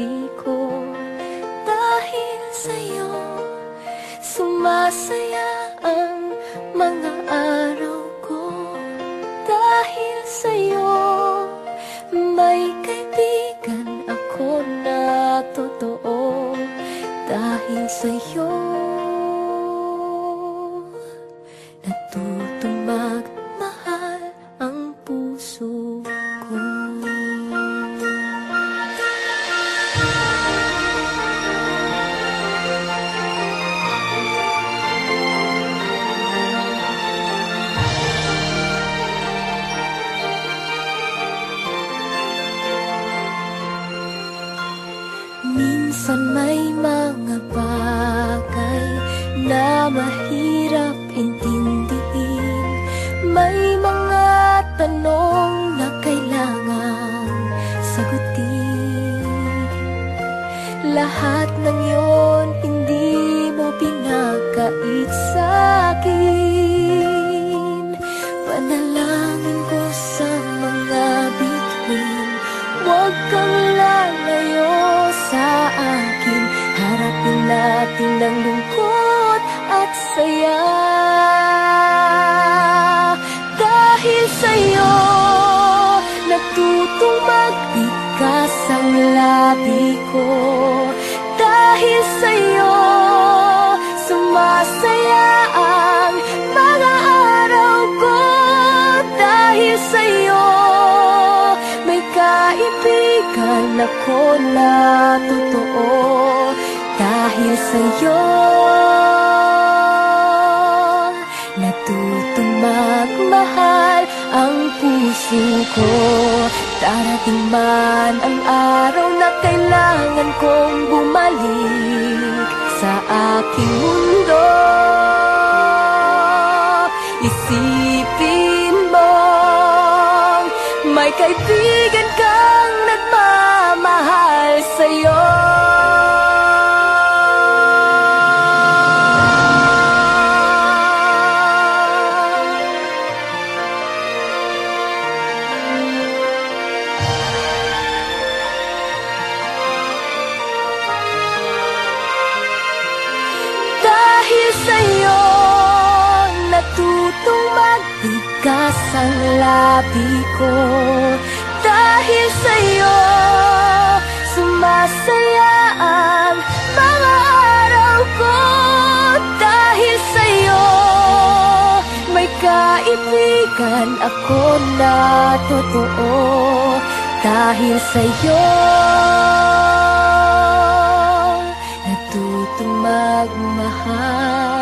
gabi ko Dahil sa'yo. Sumasaya Minsan may mga bagay na mahirap intindihin? May mga tanong na kailangan sagutin. Lahat ng yon hindi mo pinakait sa akin. Panalangin ko sa mga bituin. Huwag kang lalayo atin ng lungkot at saya. Dahil sa'yo Natutong magtikas ang labi ko. Dahil sa'yo Sumasaya ang mga araw ko. Dahil sa'yo May kaibigan ako na totoo. Dahil sa'yo Natutong magmahal ang puso ko. Darating man ang araw na kailangan kong bumalik Sa aking mundo. Isipin mong may kaibigan ang labi ko. Dahil sa'yo Sumasaya ang mga araw ko. Dahil sa'yo May kaibigan ako na totoo. Dahil sa'yo Natutong magmahal.